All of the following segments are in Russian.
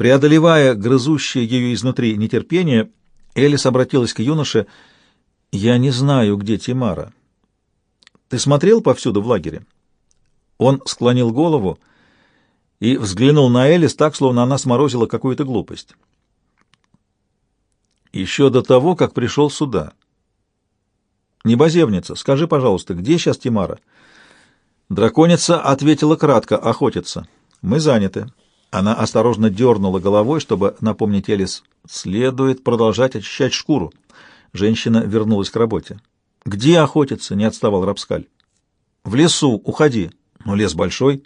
Преодолевая грызущее ее изнутри нетерпение, Элис обратилась к юноше. «Я не знаю, где Тимара. Ты смотрел повсюду в лагере?» Он склонил голову и взглянул на Элис так, словно она сморозила какую-то глупость. «Еще до того, как пришел сюда». «Небозевница, скажи, пожалуйста, где сейчас Тимара?» Драконица ответила кратко, охотится. «Мы заняты». Она осторожно дернула головой, чтобы напомнить Элис. «Следует продолжать очищать шкуру». Женщина вернулась к работе. «Где охотиться?» — не отставал Рапскаль. «В лесу. Уходи». «Но лес большой».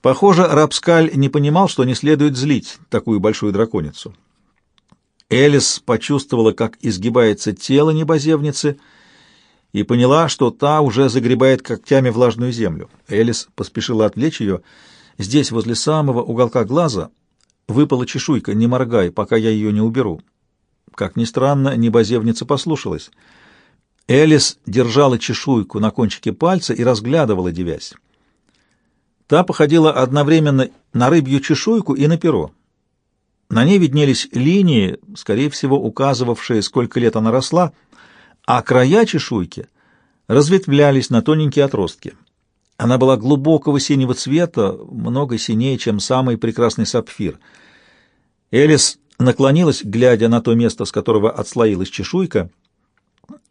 Похоже, Рапскаль не понимал, что не следует злить такую большую драконицу. Элис почувствовала, как изгибается тело небозевницы, и поняла, что та уже загребает когтями влажную землю. Элис поспешила отвлечь ее — Здесь, возле самого уголка глаза, выпала чешуйка, не моргай, пока я ее не уберу. Как ни странно, небозевница послушалась. Элис держала чешуйку на кончике пальца и разглядывала, девясь. Та походила одновременно на рыбью чешуйку и на перо. На ней виднелись линии, скорее всего, указывавшие, сколько лет она росла, а края чешуйки разветвлялись на тоненькие отростки. Она была глубокого синего цвета, много синее, чем самый прекрасный сапфир. Элис наклонилась, глядя на то место, с которого отслоилась чешуйка,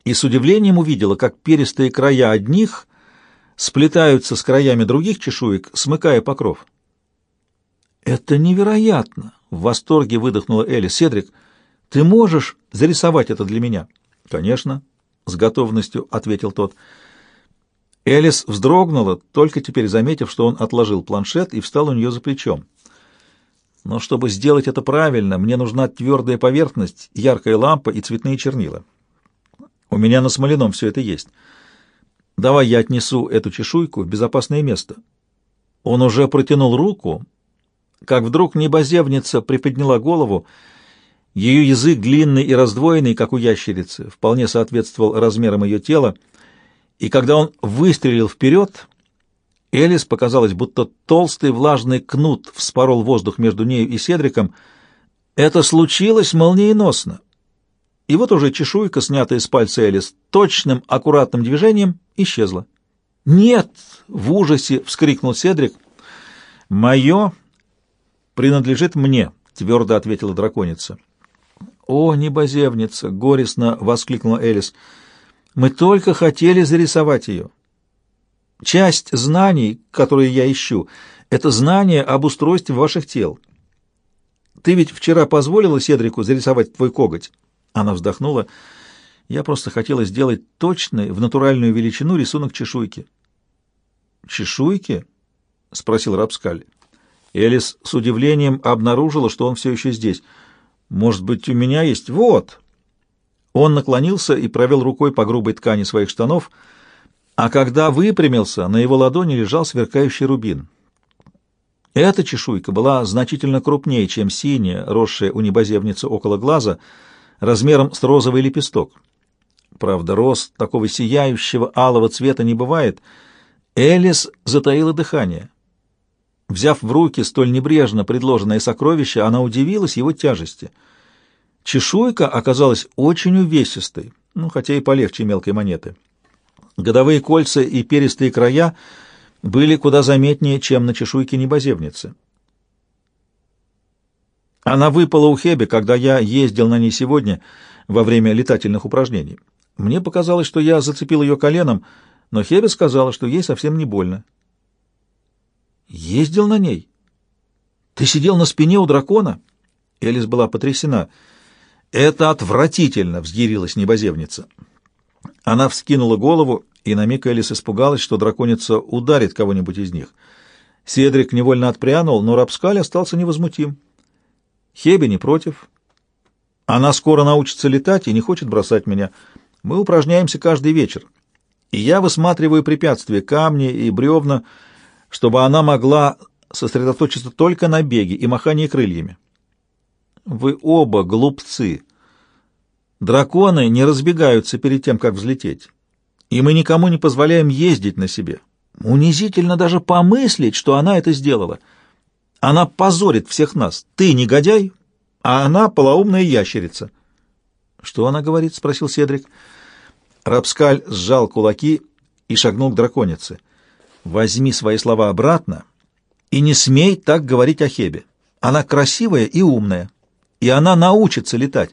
и с удивлением увидела, как перистые края одних сплетаются с краями других чешуек, смыкая покров. «Это невероятно!» — в восторге выдохнула Элис. «Седрик, ты можешь зарисовать это для меня?» «Конечно», — с готовностью ответил тот. «Конечно». Элис вздрогнула, только теперь заметив, что он отложил планшет и встал у нее за плечом. Но чтобы сделать это правильно, мне нужна твердая поверхность, яркая лампа и цветные чернила. У меня на смоляном все это есть. Давай я отнесу эту чешуйку в безопасное место. Он уже протянул руку, как вдруг небозевница приподняла голову. Ее язык длинный и раздвоенный, как у ящерицы, вполне соответствовал размерам ее тела, и когда он выстрелил вперед, Элис показалось, будто толстый влажный кнут вспорол воздух между нею и Седриком. Это случилось молниеносно. И вот уже чешуйка, снятая с пальца Элис, точным, аккуратным движением исчезла. «Нет!» — в ужасе вскрикнул Седрик. «Мое принадлежит мне», — твердо ответила драконица. «О, небозевница!» — горестно воскликнула Элис — мы только хотели зарисовать ее. Часть знаний, которые я ищу, это знание об устройстве ваших тел. Ты ведь вчера позволила Седрику зарисовать твой коготь? Она вздохнула. Я просто хотела сделать точный, в натуральную величину рисунок чешуйки. Чешуйки? спросил Рапскаль. Элис с удивлением обнаружила, что он все еще здесь. Может быть, у меня есть? Вот. Он наклонился и провел рукой по грубой ткани своих штанов, а когда выпрямился, на его ладони лежал сверкающий рубин. Эта чешуйка была значительно крупнее, чем синяя, росшая у небозевницы около глаза, размером с розовый лепесток. Правда, рост такого сияющего алого цвета не бывает. Элис затаила дыхание. Взяв в руки столь небрежно предложенное сокровище, она удивилась его тяжести — Чешуйка оказалась очень увесистой, ну, хотя и полегче мелкой монеты. Годовые кольца и перистые края были куда заметнее, чем на чешуйке небоземницы. Она выпала у Хеби, когда я ездил на ней сегодня во время летательных упражнений. Мне показалось, что я зацепил ее коленом, но Хеби сказала, что ей совсем не больно. «Ездил на ней? Ты сидел на спине у дракона?» Элис была потрясена — «Это отвратительно!» — взъярилась небозевница. Она вскинула голову, и на миг Элис испугалась, что драконица ударит кого-нибудь из них. Седрик невольно отпрянул, но Рапскаль остался невозмутим. Хеби не против. Она скоро научится летать и не хочет бросать меня. Мы упражняемся каждый вечер. И я высматриваю препятствия, камни и бревна, чтобы она могла сосредоточиться только на беге и махании крыльями. Вы оба глупцы. Драконы не разбегаются перед тем, как взлететь. И мы никому не позволяем ездить на себе. Унизительно даже помыслить, что она это сделала. Она позорит всех нас. Ты негодяй, а она полоумная ящерица. Что она говорит? спросил Седрик. Рапскаль сжал кулаки и шагнул к драконице. Возьми свои слова обратно и не смей так говорить о Хебе. Она красивая и умная, и она научится летать,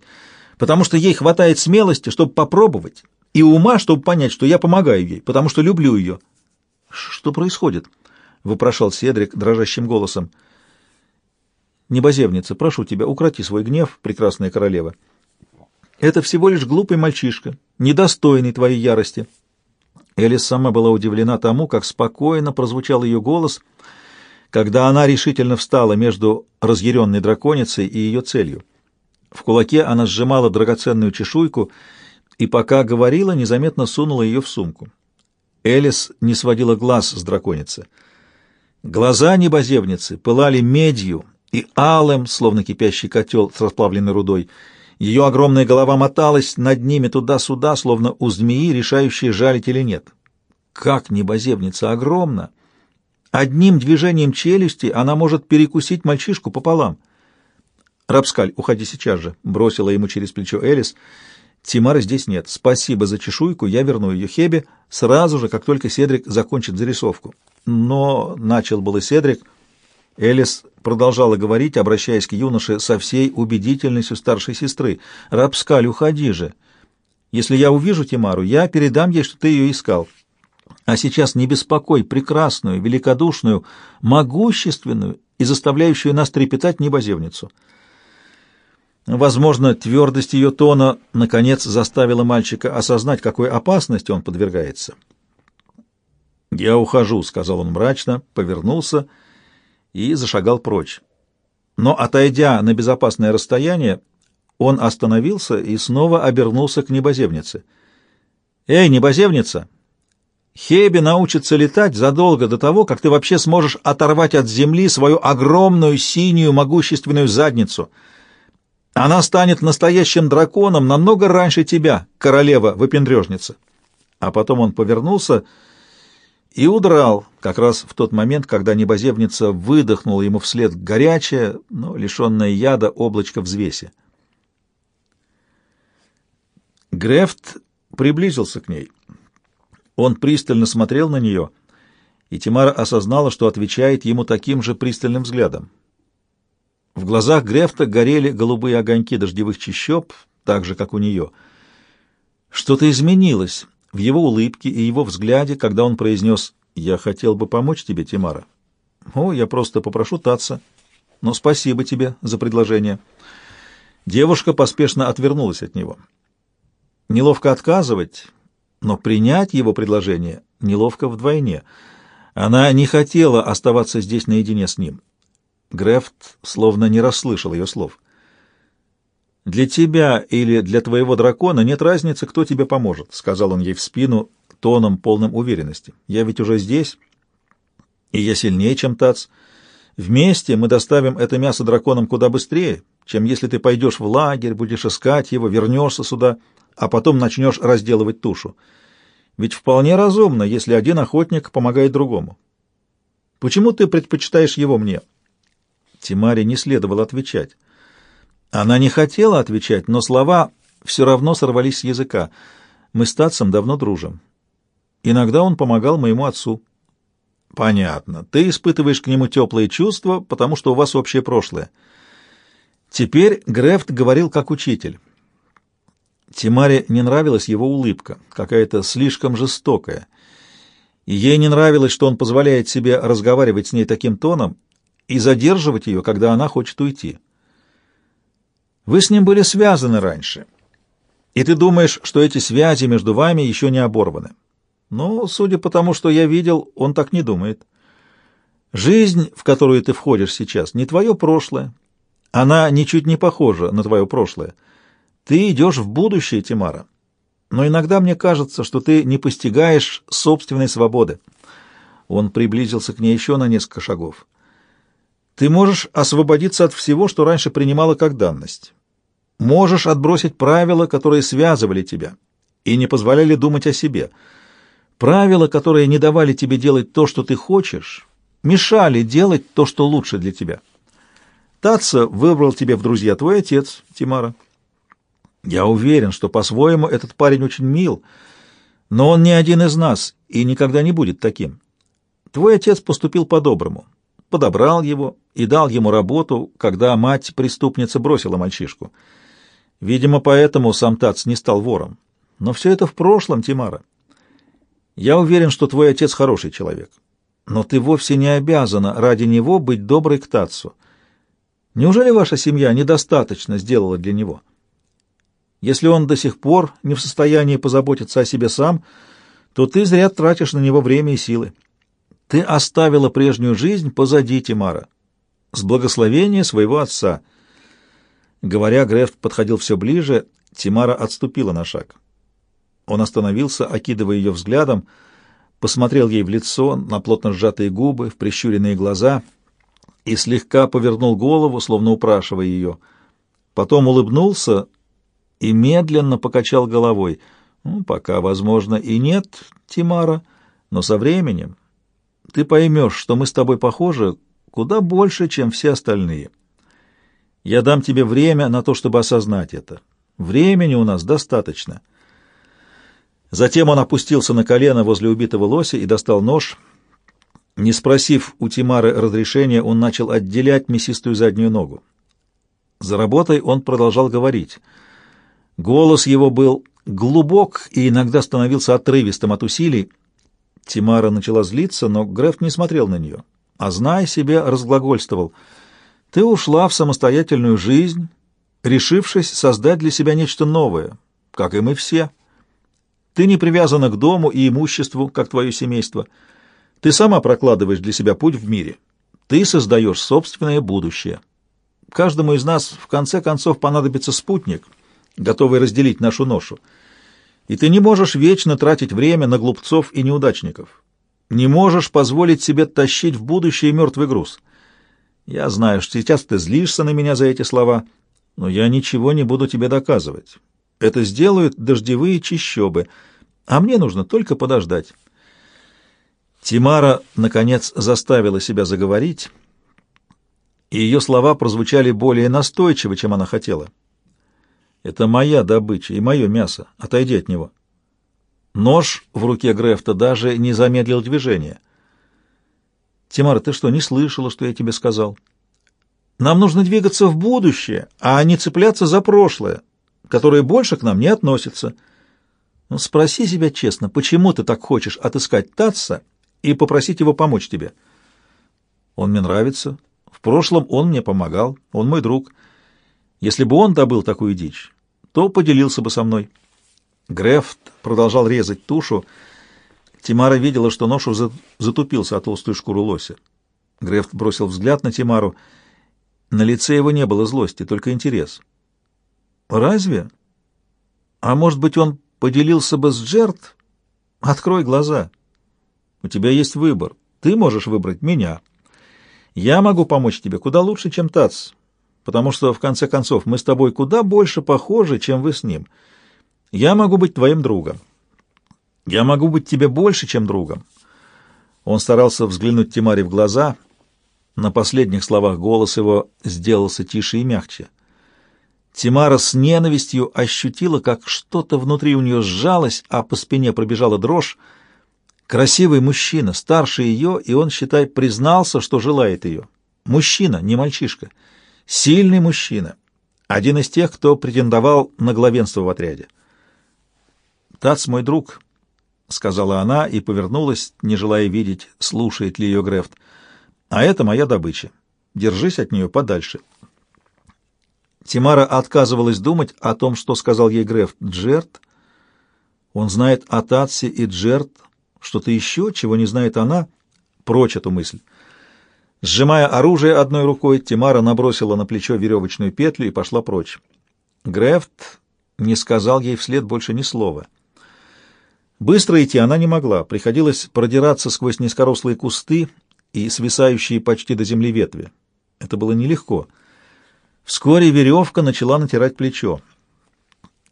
потому что ей хватает смелости, чтобы попробовать, и ума, чтобы понять, что я помогаю ей, потому что люблю ее. Что происходит? вопрошал Седрик дрожащим голосом. Небоземница, прошу тебя, укроти свой гнев, прекрасная королева. Это всего лишь глупый мальчишка, недостойный твоей ярости. Элис сама была удивлена тому, как спокойно прозвучал ее голос, когда она решительно встала между разъяренной драконицей и ее целью. В кулаке она сжимала драгоценную чешуйку и, пока говорила, незаметно сунула ее в сумку. Элис не сводила глаз с драконицы. Глаза небоземницы пылали медью и алым, словно кипящий котел с расплавленной рудой, ее огромная голова моталась над ними туда-сюда, словно у змеи, решающей, жалить или нет. Как небоземница огромна! Одним движением челюсти она может перекусить мальчишку пополам. «Рапскаль, уходи сейчас же», — бросила ему через плечо Элис. «Тимара здесь нет. Спасибо за чешуйку, я верну ее Хебе сразу же, как только Седрик закончит зарисовку». «Но...» — начал было Седрик — Элис продолжала говорить, обращаясь к юноше со всей убедительностью старшей сестры. «Рапскаль, уходи же! Если я увижу Тимару, я передам ей, что ты ее искал. А сейчас не беспокой прекрасную, великодушную, могущественную и заставляющую нас трепетать небоземницу». Возможно, твердость ее тона наконец заставила мальчика осознать, какой опасности он подвергается. «Я ухожу», — сказал он мрачно, повернулся и зашагал прочь. Но, отойдя на безопасное расстояние, он остановился и снова обернулся к небоземнице. «Эй, небоземница! Хеби научится летать задолго до того, как ты вообще сможешь оторвать от земли свою огромную синюю могущественную задницу. Она станет настоящим драконом намного раньше тебя, королева-выпендрежница». А потом он повернулся и удрал, как раз в тот момент, когда небоземница выдохнула ему вслед горячее, но лишенное яда облачко взвеси. Грефт приблизился к ней. Он пристально смотрел на нее, и Тимара осознала, что отвечает ему таким же пристальным взглядом. В глазах Грефта горели голубые огоньки дождевых чащоб, так же, как у нее. Что-то изменилось в его улыбке и его взгляде, когда он произнес «Я хотел бы помочь тебе, Тимара». «О, я просто попрошу Татца. Но спасибо тебе за предложение». Девушка поспешно отвернулась от него. Неловко отказывать, но принять его предложение неловко вдвойне. Она не хотела оставаться здесь наедине с ним. Грефт словно не расслышал ее слов. «Для тебя или для твоего дракона нет разницы, кто тебе поможет», — сказал он ей в спину тоном полным уверенности. «Я ведь уже здесь, и я сильнее, чем Тац. Вместе мы доставим это мясо драконам куда быстрее, чем если ты пойдешь в лагерь, будешь искать его, вернешься сюда, а потом начнешь разделывать тушу. Ведь вполне разумно, если один охотник помогает другому. Почему ты предпочитаешь его мне?» Тимаре не следовало отвечать. Она не хотела отвечать, но слова все равно сорвались с языка. Мы с Татсом давно дружим. Иногда он помогал моему отцу. Понятно. Ты испытываешь к нему теплые чувства, потому что у вас общее прошлое. Теперь Грефт говорил как учитель. Тимаре не нравилась его улыбка, какая-то слишком жестокая. И ей не нравилось, что он позволяет себе разговаривать с ней таким тоном и задерживать ее, когда она хочет уйти. Вы с ним были связаны раньше, и ты думаешь, что эти связи между вами еще не оборваны. Но, судя по тому, что я видел, он так не думает. Жизнь, в которую ты входишь сейчас, не твое прошлое. Она ничуть не похожа на твое прошлое. Ты идешь в будущее, Тимара. Но иногда мне кажется, что ты не постигаешь собственной свободы. Он приблизился к ней еще на несколько шагов. Ты можешь освободиться от всего, что раньше принимала как данность. Можешь отбросить правила, которые связывали тебя и не позволяли думать о себе. Правила, которые не давали тебе делать то, что ты хочешь, мешали делать то, что лучше для тебя. Татца выбрал тебе в друзья твой отец, Тимара. Я уверен, что по-своему этот парень очень мил, но он не один из нас и никогда не будет таким. Твой отец поступил по-доброму, подобрал его и дал ему работу, когда мать-преступница бросила мальчишку. Видимо, поэтому сам Тац не стал вором. Но все это в прошлом, Тимара. Я уверен, что твой отец хороший человек. Но ты вовсе не обязана ради него быть доброй к Тацу. Неужели ваша семья недостаточно сделала для него? Если он до сих пор не в состоянии позаботиться о себе сам, то ты зря тратишь на него время и силы. Ты оставила прежнюю жизнь позади, Тимара, с благословения своего отца. Говоря, Грефт подходил все ближе, Тимара отступила на шаг. Он остановился, окидывая ее взглядом, посмотрел ей в лицо, на плотно сжатые губы, в прищуренные глаза и слегка повернул голову, словно упрашивая ее. Потом улыбнулся и медленно покачал головой. «Ну, пока, возможно, и нет, Тимара, но со временем ты поймешь, что мы с тобой похожи куда больше, чем все остальные. Я дам тебе время на то, чтобы осознать это. Времени у нас достаточно». Затем он опустился на колено возле убитого лося и достал нож. Не спросив у Тимары разрешения, он начал отделять мясистую заднюю ногу. За работой он продолжал говорить. Голос его был глубок и иногда становился отрывистым от усилий. Тимара начала злиться, но Греф не смотрел на нее, а, зная себе, разглагольствовал. «Ты ушла в самостоятельную жизнь, решившись создать для себя нечто новое, как и мы все». Ты не привязана к дому и имуществу, как твое семейство. Ты сама прокладываешь для себя путь в мире. Ты создаешь собственное будущее. Каждому из нас в конце концов понадобится спутник, готовый разделить нашу ношу. И ты не можешь вечно тратить время на глупцов и неудачников. Не можешь позволить себе тащить в будущее мертвый груз. Я знаю, что сейчас ты злишься на меня за эти слова, но я ничего не буду тебе доказывать. Это сделают дождевые чищобы, а мне нужно только подождать. Тимара, наконец, заставила себя заговорить, и ее слова прозвучали более настойчиво, чем она хотела. «Это моя добыча и мое мясо. Отойди от него». Нож в руке Грефта даже не замедлил движение. «Тимара, ты что, не слышала, что я тебе сказал? Нам нужно двигаться в будущее, а не цепляться за прошлое которые больше к нам не относятся. Ну, спроси себя честно, почему ты так хочешь отыскать Татса и попросить его помочь тебе? Он мне нравится. В прошлом он мне помогал, он мой друг. Если бы он добыл такую дичь, то поделился бы со мной. Грефт продолжал резать тушу. Тимара видела, что нож уже затупился от толстую шкуру лося. Грефт бросил взгляд на Тимару. На лице его не было злости, только интерес. Разве? А может быть, он поделился бы с Джерт? Открой глаза. У тебя есть выбор. Ты можешь выбрать меня. Я могу помочь тебе куда лучше, чем Тац, потому что, в конце концов, мы с тобой куда больше похожи, чем вы с ним. Я могу быть твоим другом. Я могу быть тебе больше, чем другом. Он старался взглянуть Тимаре в глаза. На последних словах голос его сделался тише и мягче. Тимара с ненавистью ощутила, как что-то внутри у нее сжалось, а по спине пробежала дрожь. Красивый мужчина, старше ее, и он, считай, признался, что желает ее. Мужчина, не мальчишка. Сильный мужчина. Один из тех, кто претендовал на главенство в отряде. «Тац мой друг», — сказала она и повернулась, не желая видеть, слушает ли ее Грефт. «А это моя добыча. Держись от нее подальше». Тимара отказывалась думать о том, что сказал ей Греф. Джерт? Он знает о Татсе и Джерт, что-то еще, чего не знает она. Прочь эту мысль. Сжимая оружие одной рукой, Тимара набросила на плечо веревочную петлю и пошла прочь. Грефт не сказал ей вслед больше ни слова. Быстро идти она не могла, приходилось продираться сквозь низкорослые кусты и свисающие почти до земли ветви. Это было нелегко — Вскоре веревка начала натирать плечо.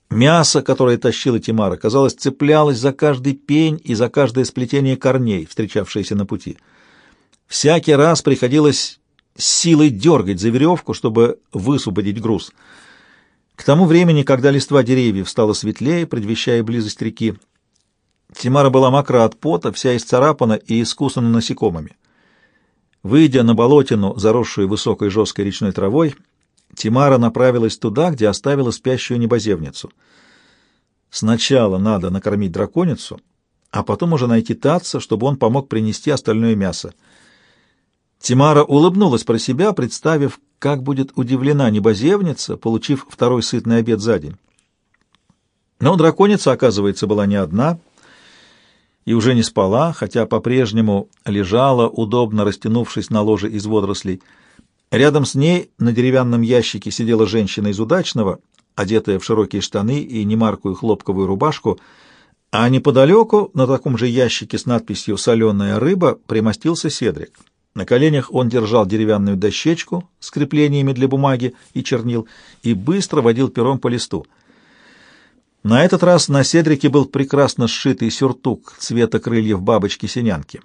Мясо, которое тащила Тимара, казалось, цеплялось за каждый пень и за каждое сплетение корней, встречавшееся на пути. Всякий раз приходилось силой дергать за веревку, чтобы высвободить груз. К тому времени, когда листва деревьев стало светлее, предвещая близость реки, Тимара была мокра от пота, вся исцарапана и искусана насекомыми. Выйдя на болотину, заросшую высокой жесткой речной травой, Тимара направилась туда, где оставила спящую небозевницу. Сначала надо накормить драконицу, а потом уже найти Татца, чтобы он помог принести остальное мясо. Тимара улыбнулась про себя, представив, как будет удивлена небозевница, получив второй сытный обед за день. Но драконица, оказывается, была не одна и уже не спала, хотя по-прежнему лежала, удобно растянувшись на ложе из водорослей. Рядом с ней на деревянном ящике сидела женщина из удачного, одетая в широкие штаны и немаркую хлопковую рубашку, а неподалеку, на таком же ящике с надписью «Соленая рыба», примостился Седрик. На коленях он держал деревянную дощечку с креплениями для бумаги и чернил и быстро водил пером по листу. На этот раз на седрике был прекрасно сшитый сюртук цвета крыльев бабочки-синянки.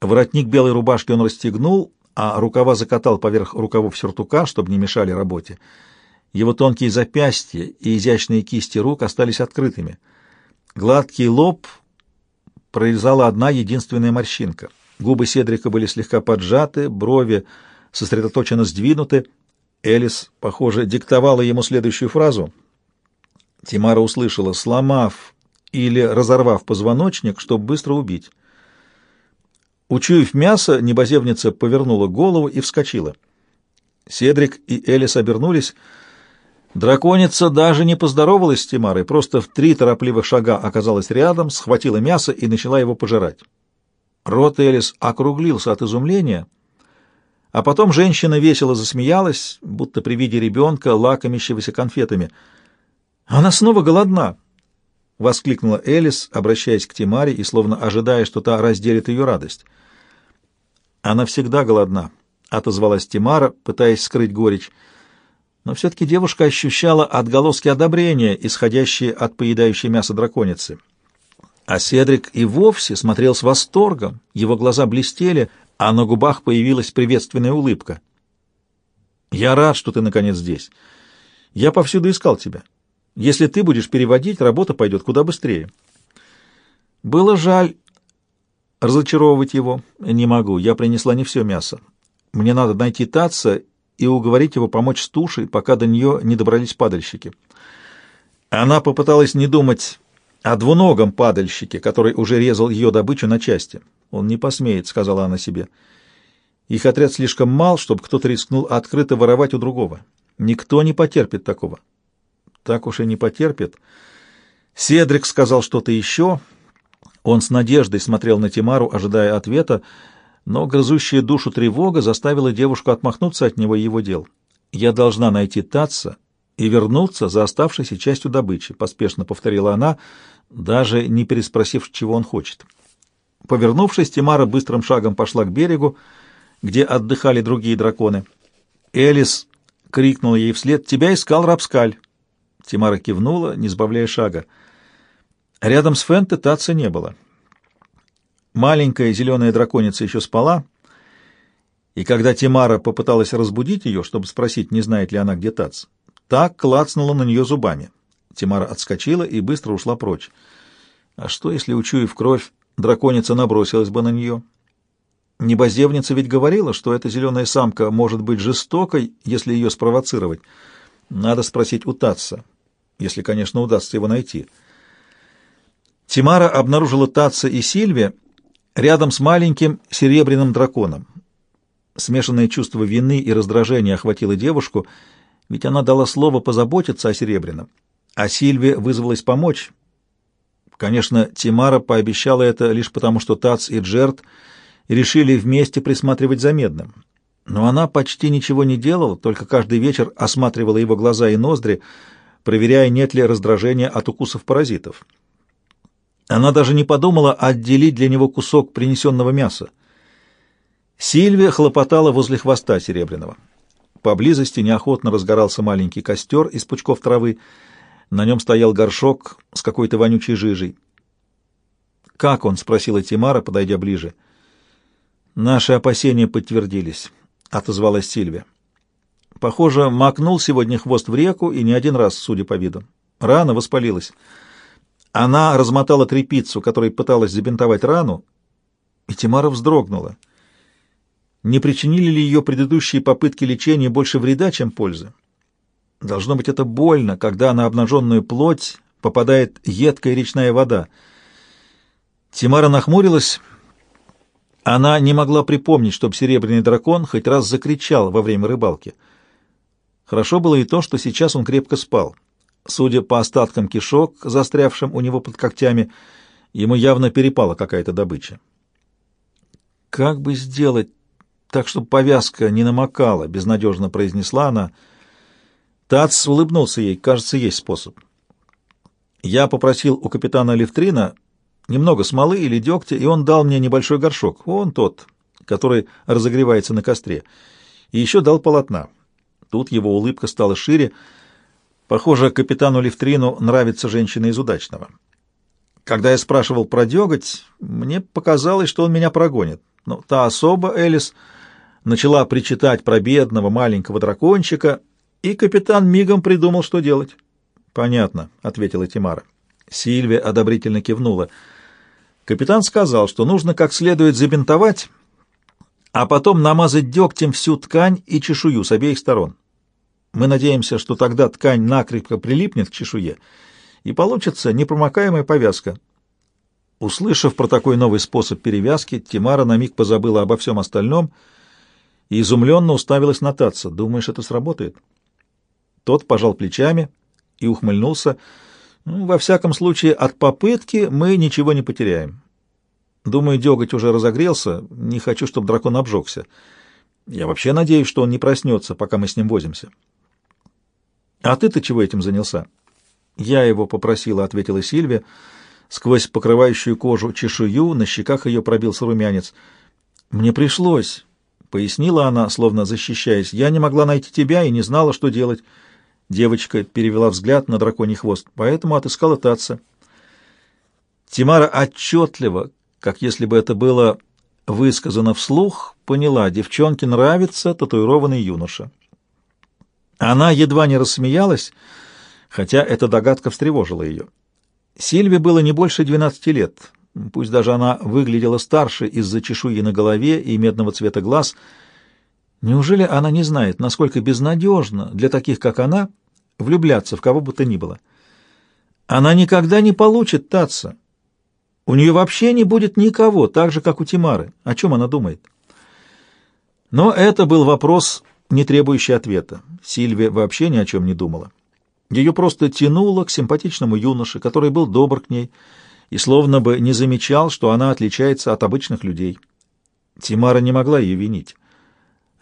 Воротник белой рубашки он расстегнул, а рукава закатал поверх рукавов сюртука, чтобы не мешали работе. Его тонкие запястья и изящные кисти рук остались открытыми. Гладкий лоб прорезала одна единственная морщинка — Губы Седрика были слегка поджаты, брови сосредоточенно сдвинуты. Элис, похоже, диктовала ему следующую фразу. Тимара услышала «сломав» или «разорвав позвоночник, чтобы быстро убить». Учуяв мясо, небозевница повернула голову и вскочила. Седрик и Элис обернулись. Драконица даже не поздоровалась с Тимарой, просто в три торопливых шага оказалась рядом, схватила мясо и начала его пожирать. Рот Элис округлился от изумления, а потом женщина весело засмеялась, будто при виде ребенка, лакомящегося конфетами. «Она снова голодна!» — воскликнула Элис, обращаясь к Тимаре и словно ожидая, что та разделит ее радость. «Она всегда голодна», — отозвалась Тимара, пытаясь скрыть горечь. Но все-таки девушка ощущала отголоски одобрения, исходящие от поедающей мясо драконицы. А Седрик и вовсе смотрел с восторгом, его глаза блестели, а на губах появилась приветственная улыбка. «Я рад, что ты, наконец, здесь. Я повсюду искал тебя. Если ты будешь переводить, работа пойдет куда быстрее». Было жаль разочаровывать его. Не могу, я принесла не все мясо. Мне надо найти Татца и уговорить его помочь с тушей, пока до нее не добрались падальщики. Она попыталась не думать о двуногом падальщике, который уже резал ее добычу на части. «Он не посмеет», — сказала она себе. «Их отряд слишком мал, чтобы кто-то рискнул открыто воровать у другого. Никто не потерпит такого». «Так уж и не потерпит». Седрик сказал что-то еще. Он с надеждой смотрел на Тимару, ожидая ответа, но грызущая душу тревога заставила девушку отмахнуться от него и его дел. «Я должна найти Татса и вернуться за оставшейся частью добычи», — поспешно повторила она, — даже не переспросив, чего он хочет. Повернувшись, Тимара быстрым шагом пошла к берегу, где отдыхали другие драконы. Элис крикнула ей вслед «Тебя искал Рапскаль!» Тимара кивнула, не сбавляя шага. Рядом с Фенте Татца не было. Маленькая зеленая драконица еще спала, и когда Тимара попыталась разбудить ее, чтобы спросить, не знает ли она, где Тац, так клацнула на нее зубами. Тимара отскочила и быстро ушла прочь. А что, если, учуяв кровь, драконица набросилась бы на нее? Небозевница ведь говорила, что эта зеленая самка может быть жестокой, если ее спровоцировать. Надо спросить у Татса, если, конечно, удастся его найти. Тимара обнаружила Татса и Сильви рядом с маленьким серебряным драконом. Смешанное чувство вины и раздражения охватило девушку, ведь она дала слово позаботиться о серебряном а Сильве вызвалась помочь. Конечно, Тимара пообещала это лишь потому, что Тац и Джерт решили вместе присматривать за Медным. Но она почти ничего не делала, только каждый вечер осматривала его глаза и ноздри, проверяя, нет ли раздражения от укусов паразитов. Она даже не подумала отделить для него кусок принесенного мяса. Сильвия хлопотала возле хвоста Серебряного. Поблизости неохотно разгорался маленький костер из пучков травы, на нем стоял горшок с какой-то вонючей жижей. «Как он?» — спросила Тимара, подойдя ближе. Наши опасения подтвердились, отозвалась Сильвия. Похоже, макнул сегодня хвост в реку и не один раз, судя по виду. Рана воспалилась. Она размотала тряпицу, которой пыталась забинтовать рану, и Тимара вздрогнула. Не причинили ли ее предыдущие попытки лечения больше вреда, чем пользы? Должно быть, это больно, когда на обнаженную плоть попадает едкая речная вода. Тимара нахмурилась. Она не могла припомнить, чтобы серебряный дракон хоть раз закричал во время рыбалки. Хорошо было и то, что сейчас он крепко спал. Судя по остаткам кишок, застрявшим у него под когтями, ему явно перепала какая-то добыча. Как бы сделать так, чтобы повязка не намокала, безнадежно произнесла она. Тац улыбнулся ей, кажется, есть способ. Я попросил у капитана Левтрина немного смолы или дегтя, и он дал мне небольшой горшок, он тот, который разогревается на костре, и еще дал полотна. Тут его улыбка стала шире. Похоже, капитану Левтрину нравится женщина из удачного. Когда я спрашивал про деготь, мне показалось, что он меня прогонит. Но та особа, Элис, начала причитать про бедного маленького дракончика, и капитан мигом придумал, что делать. «Понятно», — ответила Тимара. Сильвия одобрительно кивнула. Капитан сказал, что нужно как следует забинтовать, а потом намазать дегтем всю ткань и чешую с обеих сторон. Мы надеемся, что тогда ткань накрепко прилипнет к чешуе, и получится непромокаемая повязка. Услышав про такой новый способ перевязки, Тимара на миг позабыла обо всем остальном и изумленно уставилась на Татца. «Думаешь, это сработает?» Тот пожал плечами и ухмыльнулся. «Ну, «Во всяком случае, от попытки мы ничего не потеряем. Думаю, деготь уже разогрелся, не хочу, чтобы дракон обжегся. Я вообще надеюсь, что он не проснется, пока мы с ним возимся». «А ты-то чего этим занялся?» «Я его попросила», — ответила Сильвия. Сквозь покрывающую кожу чешую на щеках ее пробился румянец. «Мне пришлось», — пояснила она, словно защищаясь. «Я не могла найти тебя и не знала, что делать». Девочка перевела взгляд на драконий хвост, поэтому отыскала Татца. Тимара отчетливо, как если бы это было высказано вслух, поняла, девчонке нравится татуированный юноша. Она едва не рассмеялась, хотя эта догадка встревожила ее. Сильве было не больше двенадцати лет, пусть даже она выглядела старше из-за чешуи на голове и медного цвета глаз. Неужели она не знает, насколько безнадежно для таких, как она, влюбляться в кого бы то ни было? Она никогда не получит Татца. У нее вообще не будет никого, так же, как у Тимары. О чем она думает? Но это был вопрос, не требующий ответа. Сильвия вообще ни о чем не думала. Ее просто тянуло к симпатичному юноше, который был добр к ней и словно бы не замечал, что она отличается от обычных людей. Тимара не могла ее винить.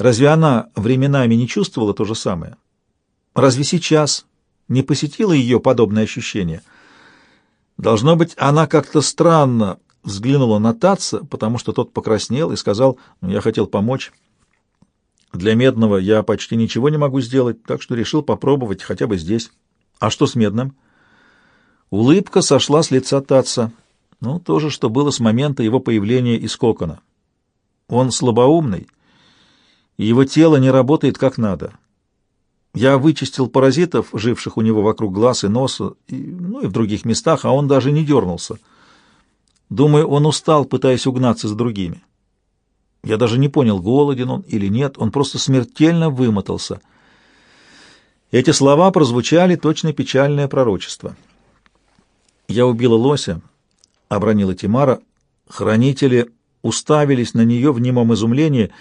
Разве она временами не чувствовала то же самое? Разве сейчас не посетило ее подобное ощущение? Должно быть, она как-то странно взглянула на Татца, потому что тот покраснел и сказал, «Ну, «Я хотел помочь». Для Медного я почти ничего не могу сделать, так что решил попробовать хотя бы здесь. А что с Медным? Улыбка сошла с лица Татца. Ну, то же, что было с момента его появления из кокона. Он слабоумный, его тело не работает как надо. Я вычистил паразитов, живших у него вокруг глаз и носа, и, ну и в других местах, а он даже не дернулся. Думаю, он устал, пытаясь угнаться за другими. Я даже не понял, голоден он или нет, он просто смертельно вымотался. Эти слова прозвучали точно печальное пророчество. «Я убила лося», — обронила Тимара. Хранители уставились на нее в немом изумлении,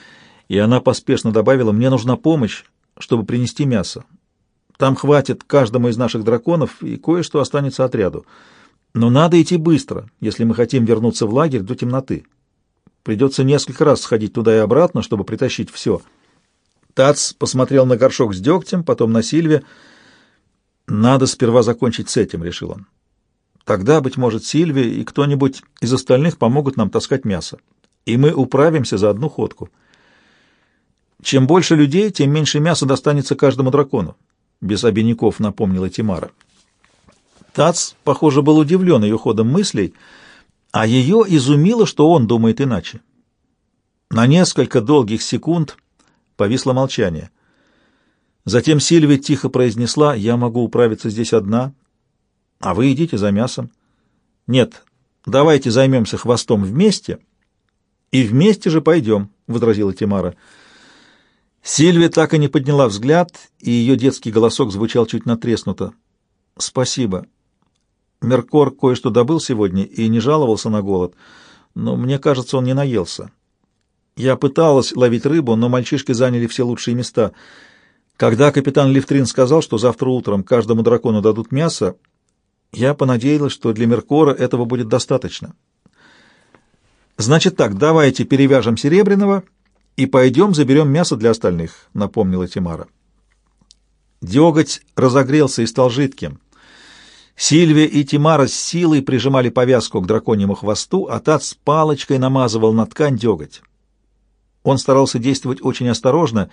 и она поспешно добавила, «Мне нужна помощь, чтобы принести мясо. Там хватит каждому из наших драконов, и кое-что останется отряду. Но надо идти быстро, если мы хотим вернуться в лагерь до темноты». Придется несколько раз сходить туда и обратно, чтобы притащить все. Тац посмотрел на горшок с дегтем, потом на Сильве. «Надо сперва закончить с этим», — решил он. «Тогда, быть может, Сильвия и кто-нибудь из остальных помогут нам таскать мясо, и мы управимся за одну ходку. Чем больше людей, тем меньше мяса достанется каждому дракону», — без обиняков напомнила Тимара. Тац, похоже, был удивлен ее ходом мыслей, — а ее изумило, что он думает иначе. На несколько долгих секунд повисло молчание. Затем Сильвия тихо произнесла, «Я могу управиться здесь одна, а вы идите за мясом». «Нет, давайте займемся хвостом вместе, и вместе же пойдем», — возразила Тимара. Сильвия так и не подняла взгляд, и ее детский голосок звучал чуть натреснуто. «Спасибо. Меркор кое-что добыл сегодня и не жаловался на голод, но мне кажется, он не наелся. Я пыталась ловить рыбу, но мальчишки заняли все лучшие места. Когда капитан Лифтрин сказал, что завтра утром каждому дракону дадут мясо, я понадеялась, что для Меркора этого будет достаточно. «Значит так, давайте перевяжем Серебряного и пойдем заберем мясо для остальных», — напомнила Тимара. Деготь разогрелся и стал жидким. Сильвия и Тимара с силой прижимали повязку к драконьему хвосту, а Тат с палочкой намазывал на ткань деготь. Он старался действовать очень осторожно,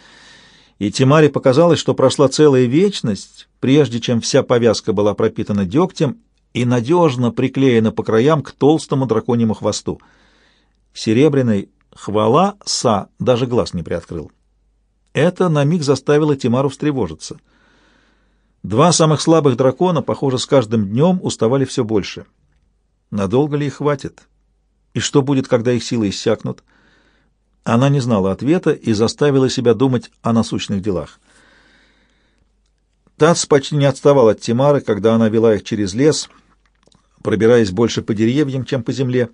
и Тимаре показалось, что прошла целая вечность, прежде чем вся повязка была пропитана дегтем и надежно приклеена по краям к толстому драконьему хвосту. Серебряный хвала Са даже глаз не приоткрыл. Это на миг заставило Тимару встревожиться — Два самых слабых дракона, похоже, с каждым днем уставали все больше. Надолго ли их хватит? И что будет, когда их силы иссякнут? Она не знала ответа и заставила себя думать о насущных делах. Тац почти не отставал от Тимары, когда она вела их через лес, пробираясь больше по деревьям, чем по земле.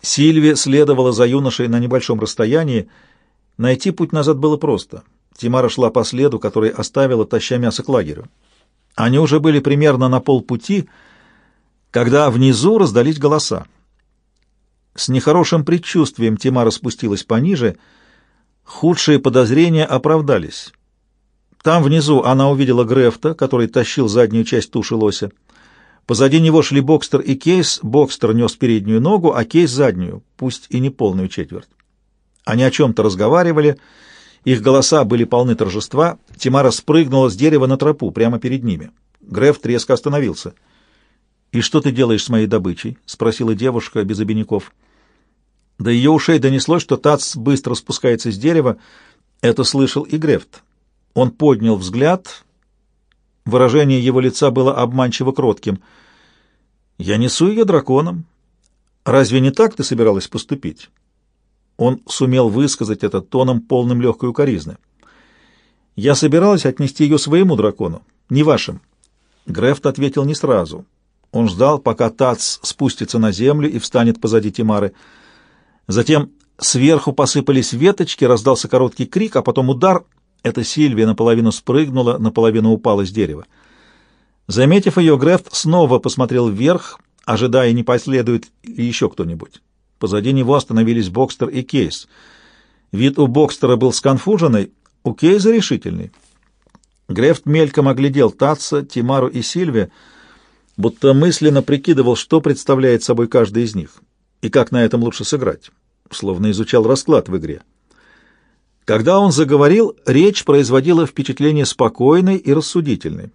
Сильвия следовала за юношей на небольшом расстоянии. Найти путь назад было просто — Тимара шла по следу, который оставила, таща мясо к лагерю. Они уже были примерно на полпути, когда внизу раздались голоса. С нехорошим предчувствием Тимара спустилась пониже. Худшие подозрения оправдались. Там внизу она увидела Грефта, который тащил заднюю часть туши лося. Позади него шли Бокстер и Кейс. Бокстер нес переднюю ногу, а Кейс — заднюю, пусть и не полную четверть. Они о чем-то разговаривали — их голоса были полны торжества. Тимара спрыгнула с дерева на тропу, прямо перед ними. Греф резко остановился. «И что ты делаешь с моей добычей?» — спросила девушка без обиняков. До ее ушей донеслось, что Тац быстро спускается с дерева. Это слышал и Грефт. Он поднял взгляд. Выражение его лица было обманчиво кротким. «Я несу ее драконом. Разве не так ты собиралась поступить?» Он сумел высказать это тоном, полным легкой укоризны. «Я собиралась отнести ее своему дракону, не вашим». Грефт ответил не сразу. Он ждал, пока Тац спустится на землю и встанет позади Тимары. Затем сверху посыпались веточки, раздался короткий крик, а потом удар. Эта Сильвия наполовину спрыгнула, наполовину упала с дерева. Заметив ее, Грефт снова посмотрел вверх, ожидая, не последует ли еще кто-нибудь. Позади него остановились Бокстер и Кейс. Вид у Бокстера был сконфуженный, у Кейза решительный. Грефт мельком оглядел Татса, Тимару и Сильве, будто мысленно прикидывал, что представляет собой каждый из них и как на этом лучше сыграть, словно изучал расклад в игре. Когда он заговорил, речь производила впечатление спокойной и рассудительной.